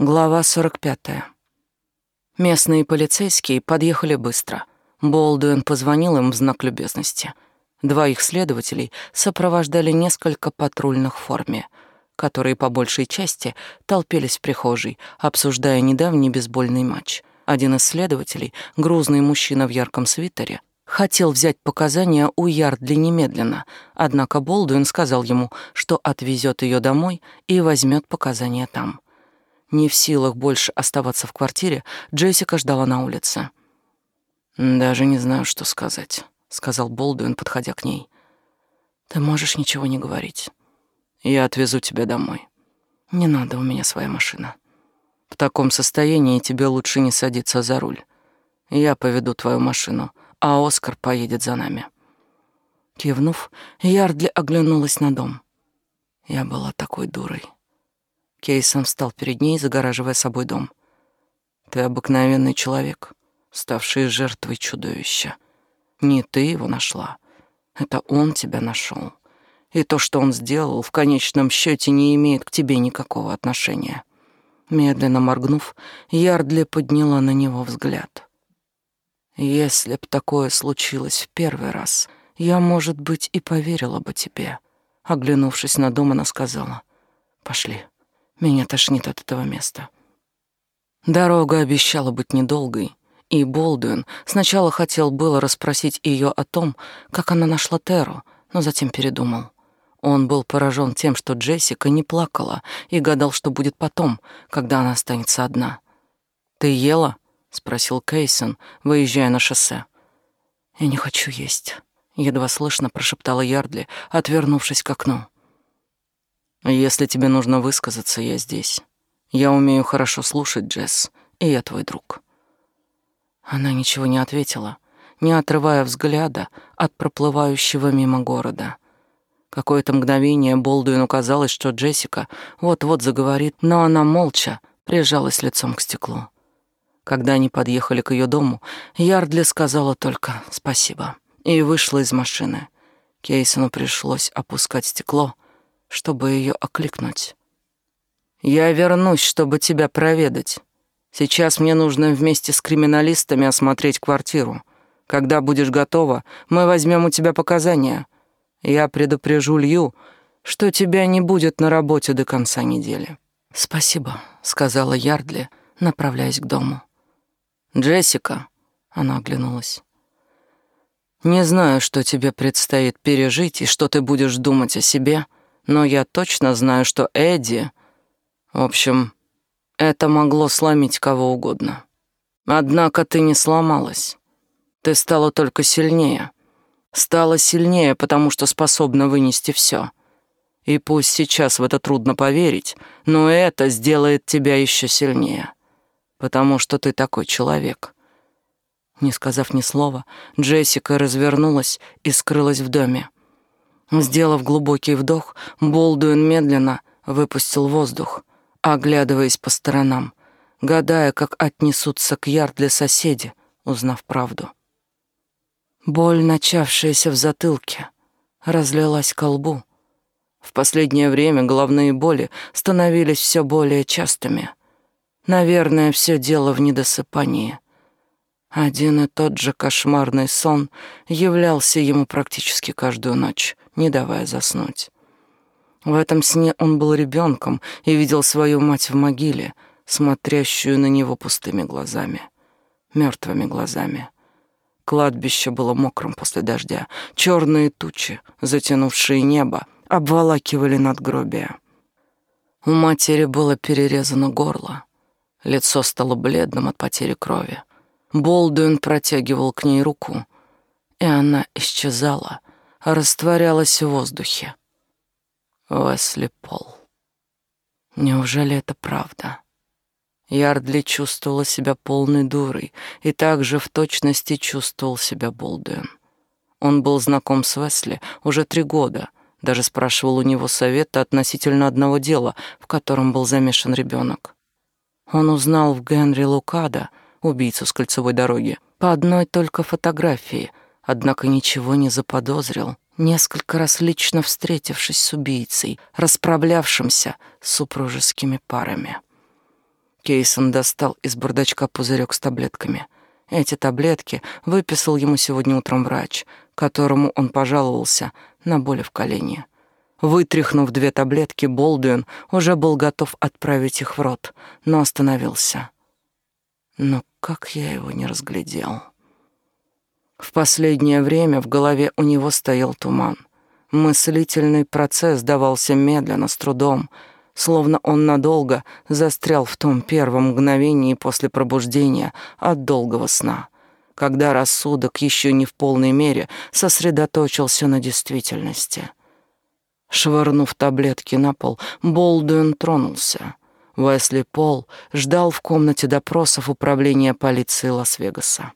Глава 45. Местные полицейские подъехали быстро. Болдуин позвонил им в знак любезности. Два их следователей сопровождали несколько патрульных в форме, которые по большей части толпились в прихожей, обсуждая недавний бейсбольный матч. Один из следователей, грузный мужчина в ярком свитере, хотел взять показания у Ярдли немедленно, однако Болдуин сказал ему, что отвезет ее домой и возьмет показания там. Не в силах больше оставаться в квартире, Джессика ждала на улице. «Даже не знаю, что сказать», — сказал Болдуин, подходя к ней. «Ты можешь ничего не говорить. Я отвезу тебя домой. Не надо, у меня своя машина. В таком состоянии тебе лучше не садиться за руль. Я поведу твою машину, а Оскар поедет за нами». Кивнув, Ярдли оглянулась на дом. Я была такой дурой. Кейсон встал перед ней, загораживая собой дом. «Ты обыкновенный человек, ставший жертвой чудовища. Не ты его нашла, это он тебя нашел. И то, что он сделал, в конечном счете не имеет к тебе никакого отношения». Медленно моргнув, Ярдли подняла на него взгляд. «Если б такое случилось в первый раз, я, может быть, и поверила бы тебе». Оглянувшись на дом, она сказала, «Пошли». Меня тошнит от этого места. Дорога обещала быть недолгой, и Болдуин сначала хотел было расспросить ее о том, как она нашла Теру, но затем передумал. Он был поражен тем, что Джессика не плакала, и гадал, что будет потом, когда она останется одна. «Ты ела?» — спросил Кейсон, выезжая на шоссе. «Я не хочу есть», — едва слышно прошептала Ярдли, отвернувшись к окну. Если тебе нужно высказаться, я здесь. Я умею хорошо слушать, Джесс, и я твой друг. Она ничего не ответила, не отрывая взгляда от проплывающего мимо города. Какое-то мгновение Болдуину казалось, что Джессика вот-вот заговорит, но она молча прижалась лицом к стеклу. Когда они подъехали к ее дому, Ярдли сказала только «спасибо» и вышла из машины. Кейсону пришлось опускать стекло — чтобы ее окликнуть. «Я вернусь, чтобы тебя проведать. Сейчас мне нужно вместе с криминалистами осмотреть квартиру. Когда будешь готова, мы возьмем у тебя показания. Я предупрежу Лью, что тебя не будет на работе до конца недели». «Спасибо», — сказала Ярдли, направляясь к дому. «Джессика», — она оглянулась. «Не знаю, что тебе предстоит пережить и что ты будешь думать о себе», — но я точно знаю, что Эдди... В общем, это могло сломить кого угодно. Однако ты не сломалась. Ты стала только сильнее. Стала сильнее, потому что способна вынести все. И пусть сейчас в это трудно поверить, но это сделает тебя еще сильнее. Потому что ты такой человек. Не сказав ни слова, Джессика развернулась и скрылась в доме. Сделав глубокий вдох, Болдуин медленно выпустил воздух, оглядываясь по сторонам, гадая, как отнесутся к Ярдле соседи, узнав правду. Боль, начавшаяся в затылке, разлилась к лбу. В последнее время головные боли становились все более частыми. Наверное, все дело в недосыпании. Один и тот же кошмарный сон являлся ему практически каждую ночь — не давая заснуть. В этом сне он был ребенком и видел свою мать в могиле, смотрящую на него пустыми глазами, мертвыми глазами. Кладбище было мокрым после дождя. Черные тучи, затянувшие небо, обволакивали надгробие. У матери было перерезано горло. Лицо стало бледным от потери крови. Болдуин протягивал к ней руку, и она исчезала, растворялась в воздухе. Уэсли Пол. Неужели это правда? Ярдли чувствовала себя полной дурой и также в точности чувствовал себя Болдуин. Он был знаком с Уэсли уже три года, даже спрашивал у него совета относительно одного дела, в котором был замешан ребенок. Он узнал в Генри Лукада, убийцу с кольцевой дороги, по одной только фотографии — однако ничего не заподозрил, несколько раз лично встретившись с убийцей, расправлявшимся с супружескими парами. Кейсон достал из бардачка пузырек с таблетками. Эти таблетки выписал ему сегодня утром врач, которому он пожаловался на боли в колене. Вытряхнув две таблетки, Болдуин уже был готов отправить их в рот, но остановился. Но как я его не разглядел. В последнее время в голове у него стоял туман. Мыслительный процесс давался медленно, с трудом, словно он надолго застрял в том первом мгновении после пробуждения от долгого сна, когда рассудок еще не в полной мере сосредоточился на действительности. Швырнув таблетки на пол, Болдуин тронулся. Уэсли Пол ждал в комнате допросов управления полиции Лас-Вегаса.